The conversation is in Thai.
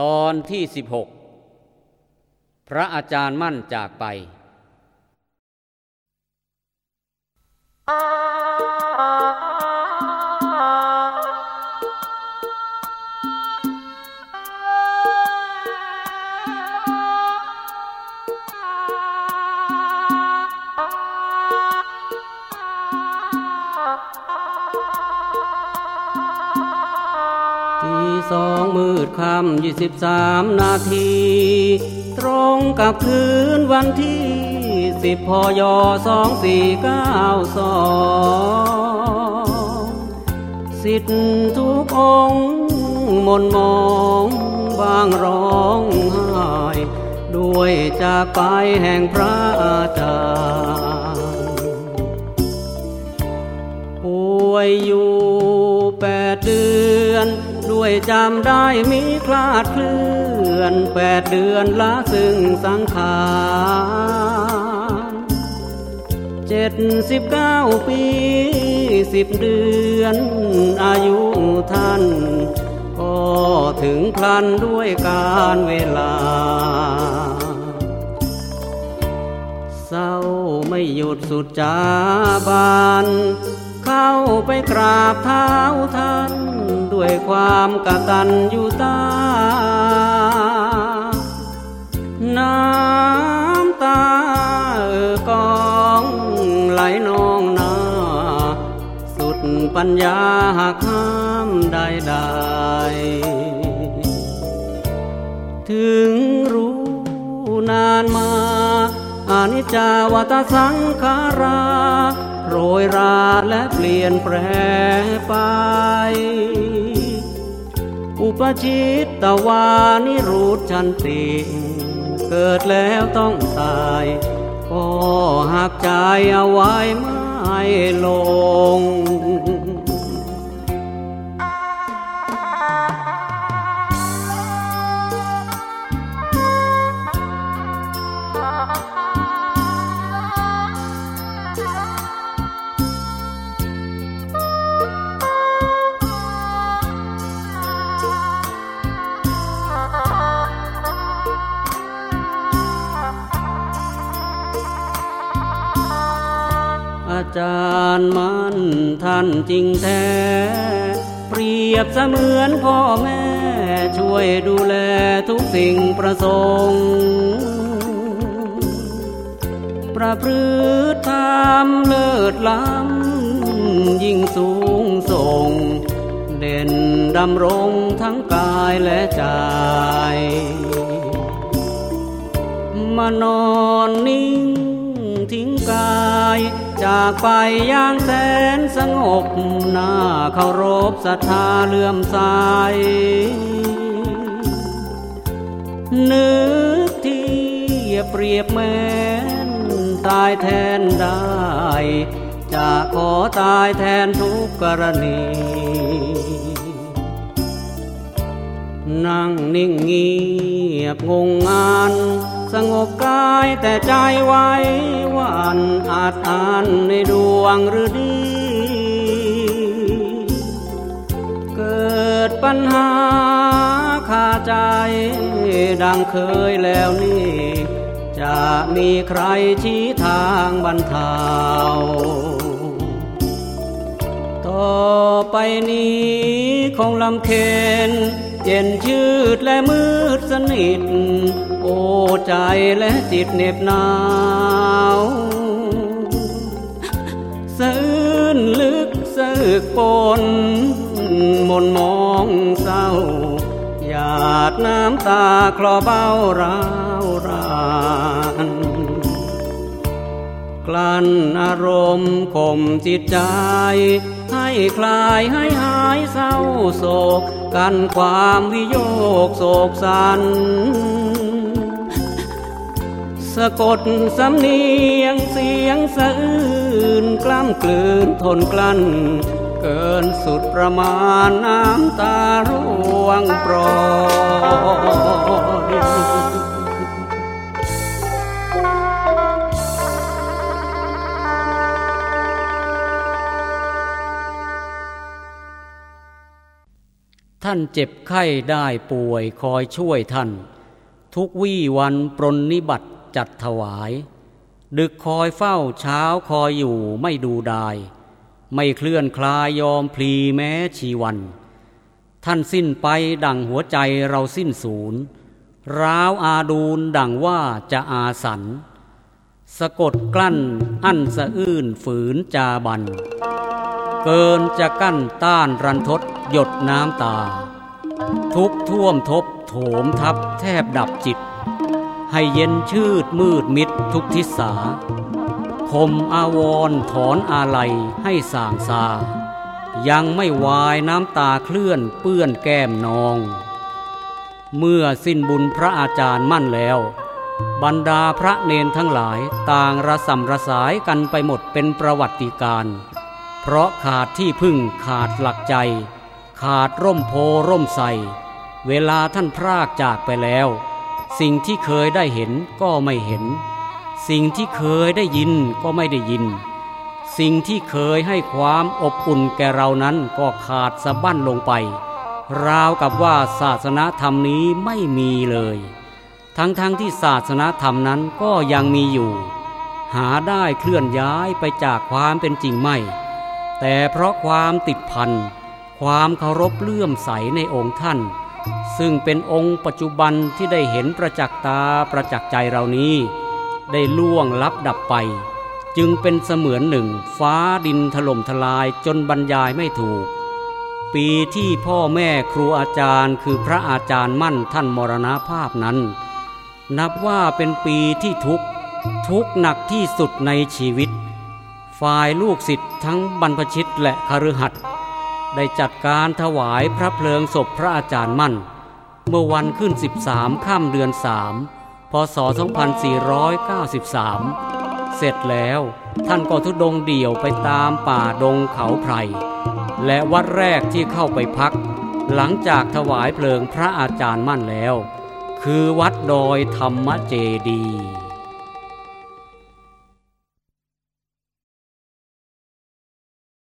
ตอนที่สิบหกพระอาจารย์มั่นจากไปที สองมืดค่ำยี่สิบสามนาที ตรงกับคืนวันที่สิบพยสองสี่เก้าสองสิทธิทุกองมนมองบางร้องไห้ด้วยจากไปแห่งพระอาจารย์ป่วยอยู่แปดเดือน วยจำได้มีคลาดเคลื่อนแปดเดือนละซึ่งสังขารเจ็ดสิบเก้าปีสิบเดือน อายุท่านก็ถึงพลันด้วยการเวลา เศร้าไม่หยุดสุดจาบาน เข้าไปกราบเท้าท่าน ความกตัญญูตา น้ำตาเออกองไหลนองหนา สุดปัญญาหักห้ามได้ได้ ถึงรู้นานมาอานิจจาวัตสังขาราโรยราและเปลี่ยนแปรไป ปชิตตวานิรูดชันติเกิดแล้วต้องตายก็หักใจเอาไว้ไม่ลง อาจารย์มันท่านจริงแท้ เปรียบเสมือนพ่อแม่ ช่วยดูแลทุกสิ่งประสงค์ประพฤติธรรมเลิศล้ำยิ่งสูงส่ง เด่นดำรงทั้งกายและใจมานอนนิ่ง ทิ้งกาย จากไปอย่างแสนสงบหน้าเคารพศรัทธาเลื่อมใสนึกที่เปรียบแม้นตายแทนได้ จะขอตายแทนทุกกรณีนั่งนิ่งเงียบงงงาน สงบกายแต่ใจไว้วันอาจอ่านในดวงหรือดี เกิดปัญหาคาใจดังเคยแล้วนี่ จะมีใครชี้ทางบรรเทาต่อไปนี้คงลำเค็น เย็นชืดและมืดสนิท โอ้ใจและจิตเหน็บหนาวสื่นลึกสึกปนมนมองเศร้า หยาดน้ำตาคลอเบ้าราวรานกลั้นอารมณ์ข่มจิตใจ คลายให้หายเศร้าโศก กันความวิโยกโศกสัน สะกดสำเนียงเสียงสะอื้นกล้ำกลืนทนกลั้น เกินสุดประมาณน้ำตาร่วงปรย ท่านเจ็บไข้ได้ป่วยคอยช่วยท่าน ทุกวี่วันปรนนิบัติจัดถวาย ดึกคอยเฝ้าเช้าคอยอยู่ไม่ดูดาย ไม่เคลื่อนคลายยอมพลีแม้ชีวัน ท่านสิ้นไปดังหัวใจเราสิ้นศูนย์ร้าวอาดูนดังว่าจะอาสัน สะกดกลั้นอั้นสะอื้นฝืนจาบัน เกินจะกั้นต้านรันทดหยดน้ำตา ทุกท่วมทบโถมทับแทบดับจิต ให้เย็นชืดมืดมิดทุกทิศาคมอาวรถอนอาลัยให้สางซา ยังไม่วายน้ำตาเคลื่อนเปื้อนแก้มนอง เมื่อสิ้นบุญพระอาจารย์มั่นแล้ว บรรดาพระเนนทั้งหลายต่างระสำระสายกันไปหมดเป็นประวัติการ เพราะขาดที่พึ่งขาดหลักใจ ขาดร่มโพร่มใสเวลาท่านพรากจากไปแล้ว สิ่งที่เคยได้เห็นก็ไม่เห็น สิ่งที่เคยได้ยินก็ไม่ได้ยิน สิ่งที่เคยให้ความอบอุ่นแก่เรานั้นก็ขาดสะบั้นลงไป ราวกับว่าศาสนาธรรมนี้ไม่มีเลย ทั้งๆทที่ศาสนาธรรมนั้นก็ยังมีอยู่ หาได้เคลื่อนย้ายไปจากความเป็นจริงไม่ แต่เพราะความติดพันความเคารพเลื่อมใสในองค์ท่าน ซึ่งเป็นองค์ปัจจุบันที่ได้เห็นประจักษ์ตาประจักษ์ใจเรานี้ ได้ล่วงลับดับไป จึงเป็นเสมือนหนึ่งฟ้าดินถล่มทลายจนบรรยายไม่ถูก ปีที่พ่อแม่ครูอาจารย์คือพระอาจารย์มั่นท่านมรณภาพนั้น นับว่าเป็นปีที่ทุกทุกหนักที่สุดในชีวิต ฝ่ายลูกศิษย์ทั้งบรรพชิตและคฤหัสถ์ได้จัดการถวายพระเพลิงศพพระอาจารย์มั่น เมื่อวันขึ้น 13 ข้ามเดือนสามพศ 2493 เสร็จแล้วท่านก็ทุดงเดี่ยวไปตามป่าดงเขาไพร และวัดแรกที่เข้าไปพัก หลังจากถวายเพลิงพระอาจารย์มั่นแล้ว คือวัดดอยธรรมเจดี